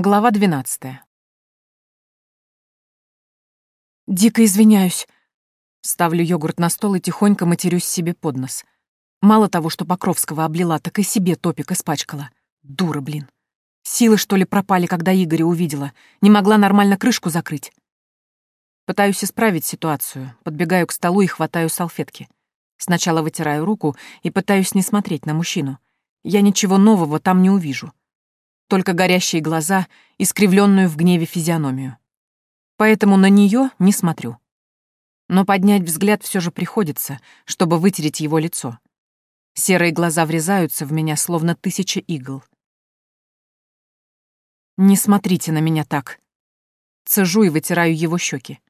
Глава двенадцатая. «Дико извиняюсь». Ставлю йогурт на стол и тихонько матерюсь себе под нос. Мало того, что Покровского облила, так и себе топик испачкала. Дура, блин. Силы, что ли, пропали, когда Игоря увидела. Не могла нормально крышку закрыть. Пытаюсь исправить ситуацию, подбегаю к столу и хватаю салфетки. Сначала вытираю руку и пытаюсь не смотреть на мужчину. Я ничего нового там не увижу только горящие глаза, искривленную в гневе физиономию. Поэтому на нее не смотрю. Но поднять взгляд все же приходится, чтобы вытереть его лицо. Серые глаза врезаются в меня, словно тысяча игл. «Не смотрите на меня так». Цежу и вытираю его щеки.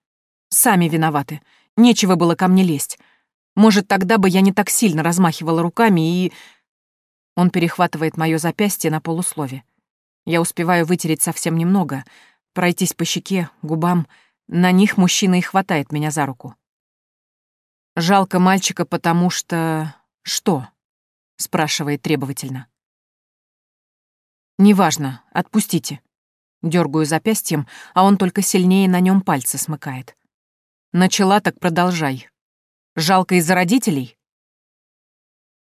«Сами виноваты. Нечего было ко мне лезть. Может, тогда бы я не так сильно размахивала руками и...» Он перехватывает мое запястье на полуслове. Я успеваю вытереть совсем немного, пройтись по щеке, губам. На них мужчина и хватает меня за руку. «Жалко мальчика, потому что... что?» — спрашивает требовательно. «Неважно, отпустите». Дергаю запястьем, а он только сильнее на нем пальцы смыкает. «Начала, так продолжай. Жалко из-за родителей?»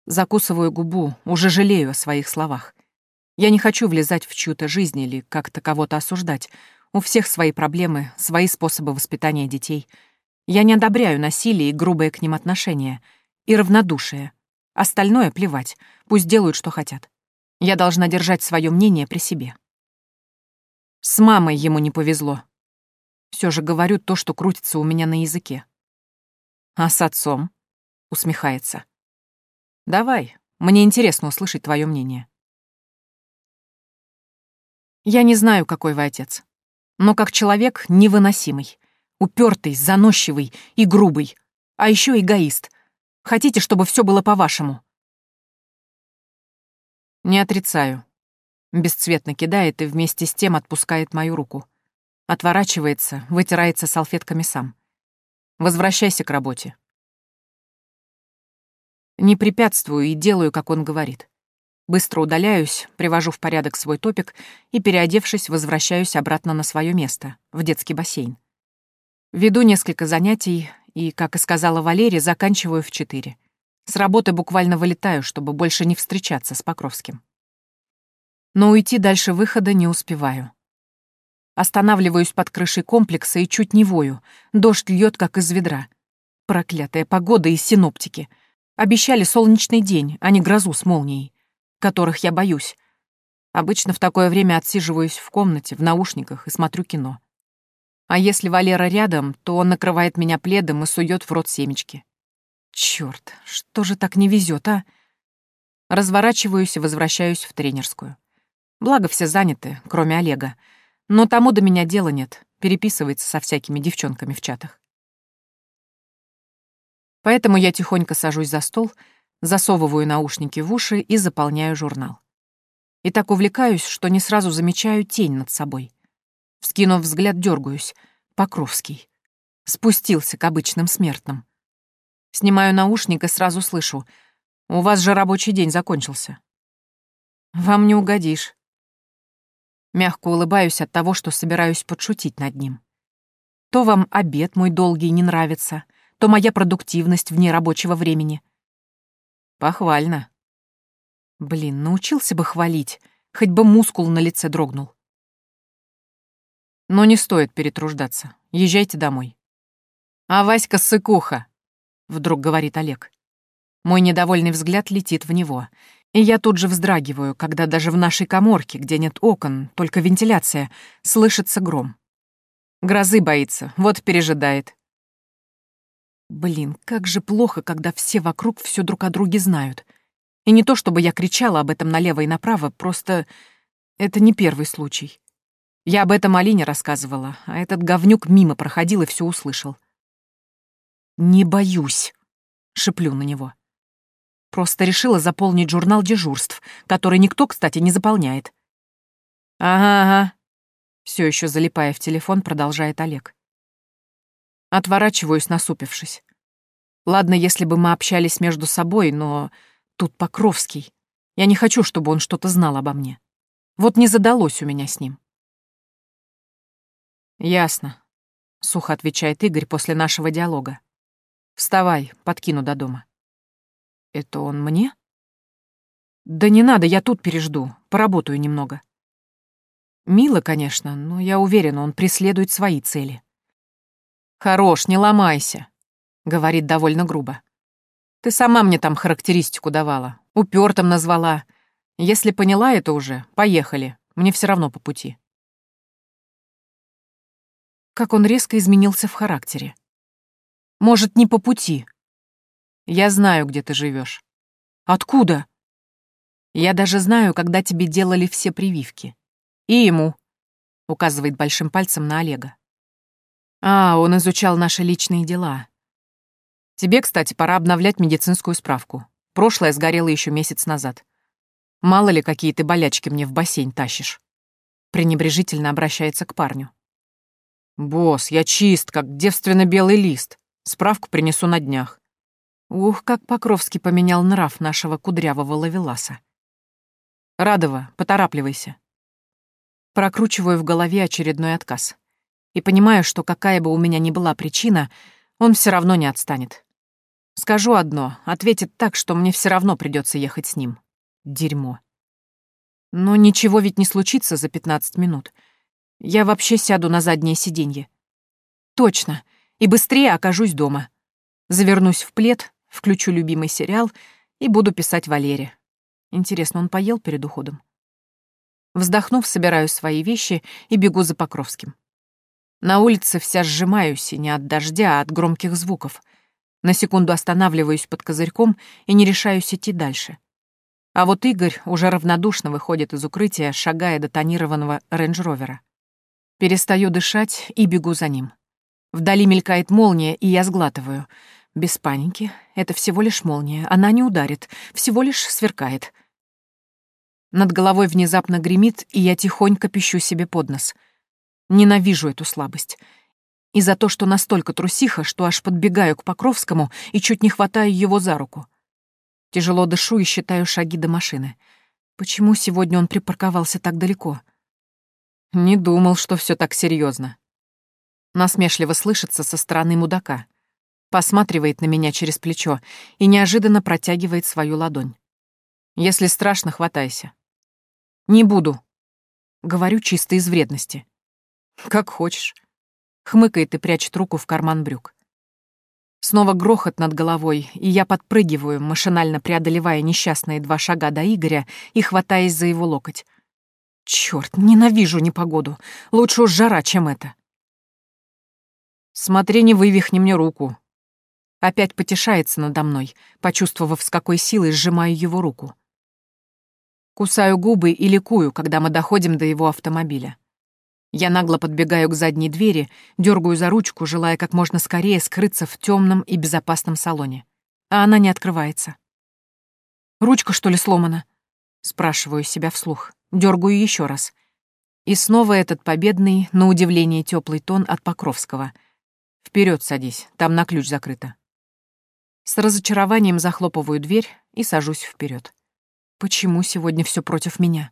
Закусываю губу, уже жалею о своих словах. Я не хочу влезать в чью-то жизнь или как-то кого-то осуждать. У всех свои проблемы, свои способы воспитания детей. Я не одобряю насилие и грубое к ним отношение. И равнодушие. Остальное плевать. Пусть делают, что хотят. Я должна держать свое мнение при себе. С мамой ему не повезло. Все же говорю то, что крутится у меня на языке. А с отцом? Усмехается. Давай, мне интересно услышать твое мнение. Я не знаю, какой вы отец. Но как человек невыносимый. Упертый, заносчивый и грубый. А еще эгоист. Хотите, чтобы все было по-вашему? Не отрицаю. Бесцветно кидает и вместе с тем отпускает мою руку. Отворачивается, вытирается салфетками сам. Возвращайся к работе. Не препятствую и делаю, как он говорит. Быстро удаляюсь, привожу в порядок свой топик и, переодевшись, возвращаюсь обратно на свое место, в детский бассейн. Веду несколько занятий и, как и сказала Валерия, заканчиваю в четыре. С работы буквально вылетаю, чтобы больше не встречаться с Покровским. Но уйти дальше выхода не успеваю. Останавливаюсь под крышей комплекса и чуть не вою. Дождь льет, как из ведра. Проклятая погода и синоптики. Обещали солнечный день, а не грозу с молнией которых я боюсь. Обычно в такое время отсиживаюсь в комнате, в наушниках и смотрю кино. А если Валера рядом, то он накрывает меня пледом и сует в рот семечки. Чёрт, что же так не везет, а? Разворачиваюсь и возвращаюсь в тренерскую. Благо все заняты, кроме Олега. Но тому до меня дела нет, переписывается со всякими девчонками в чатах. Поэтому я тихонько сажусь за стол — засовываю наушники в уши и заполняю журнал. И так увлекаюсь, что не сразу замечаю тень над собой. Вскинув взгляд, дергаюсь. Покровский. Спустился к обычным смертным. Снимаю наушник и сразу слышу. «У вас же рабочий день закончился». «Вам не угодишь». Мягко улыбаюсь от того, что собираюсь подшутить над ним. То вам обед мой долгий не нравится, то моя продуктивность вне рабочего времени — Похвально. Блин, научился бы хвалить, хоть бы мускул на лице дрогнул. Но не стоит перетруждаться. Езжайте домой. А Васька сыкуха, вдруг говорит Олег. Мой недовольный взгляд летит в него, и я тут же вздрагиваю, когда даже в нашей коморке, где нет окон, только вентиляция, слышится гром. Грозы боится, вот пережидает. Блин, как же плохо, когда все вокруг все друг о друге знают. И не то, чтобы я кричала об этом налево и направо, просто это не первый случай. Я об этом Алине рассказывала, а этот говнюк мимо проходил и все услышал. «Не боюсь», — шеплю на него. Просто решила заполнить журнал дежурств, который никто, кстати, не заполняет. «Ага, ага», — все еще залипая в телефон, продолжает Олег. Отворачиваюсь, насупившись. Ладно, если бы мы общались между собой, но тут Покровский. Я не хочу, чтобы он что-то знал обо мне. Вот не задалось у меня с ним. Ясно, сухо отвечает Игорь после нашего диалога. Вставай, подкину до дома. Это он мне? Да не надо, я тут пережду, поработаю немного. Мило, конечно, но я уверена, он преследует свои цели. Хорош, не ломайся, говорит довольно грубо. Ты сама мне там характеристику давала, упертым назвала. Если поняла это уже, поехали, мне все равно по пути. Как он резко изменился в характере. Может, не по пути. Я знаю, где ты живешь. Откуда? Я даже знаю, когда тебе делали все прививки. И ему, указывает большим пальцем на Олега. А, он изучал наши личные дела. Тебе, кстати, пора обновлять медицинскую справку. Прошлое сгорело еще месяц назад. Мало ли, какие ты болячки мне в бассейн тащишь. Пренебрежительно обращается к парню. «Босс, я чист, как девственно-белый лист. Справку принесу на днях». Ух, как Покровский поменял нрав нашего кудрявого лавеласа. Радова, поторапливайся. Прокручиваю в голове очередной отказ. И понимаю, что какая бы у меня ни была причина, он все равно не отстанет. Скажу одно, ответит так, что мне все равно придется ехать с ним. Дерьмо. Но ничего ведь не случится за 15 минут. Я вообще сяду на заднее сиденье. Точно. И быстрее окажусь дома. Завернусь в плед, включу любимый сериал и буду писать Валере. Интересно, он поел перед уходом? Вздохнув, собираю свои вещи и бегу за Покровским. На улице вся сжимаюсь, и не от дождя, а от громких звуков. На секунду останавливаюсь под козырьком и не решаюсь идти дальше. А вот Игорь уже равнодушно выходит из укрытия, шагая до тонированного рейндж-ровера. Перестаю дышать и бегу за ним. Вдали мелькает молния, и я сглатываю — без паники. Это всего лишь молния. Она не ударит, всего лишь сверкает. Над головой внезапно гремит, и я тихонько пищу себе под нос. Ненавижу эту слабость. И за то, что настолько трусиха, что аж подбегаю к Покровскому и чуть не хватаю его за руку. Тяжело дышу и считаю шаги до машины. Почему сегодня он припарковался так далеко? Не думал, что все так серьезно. Насмешливо слышится со стороны мудака посматривает на меня через плечо и неожиданно протягивает свою ладонь. «Если страшно, хватайся». «Не буду», — говорю чисто из вредности. «Как хочешь», — хмыкает и прячет руку в карман брюк. Снова грохот над головой, и я подпрыгиваю, машинально преодолевая несчастные два шага до Игоря и хватаясь за его локоть. Чёрт, ненавижу непогоду. Лучше уж жара, чем это. Смотри, не вывихни мне руку, Опять потешается надо мной, почувствовав, с какой силой сжимаю его руку. Кусаю губы и ликую, когда мы доходим до его автомобиля. Я нагло подбегаю к задней двери, дергаю за ручку, желая как можно скорее скрыться в темном и безопасном салоне. А она не открывается. «Ручка, что ли, сломана?» Спрашиваю себя вслух, дергаю еще раз. И снова этот победный, на удивление теплый тон от Покровского. Вперед садись, там на ключ закрыто. С разочарованием захлопываю дверь и сажусь вперед. Почему сегодня все против меня?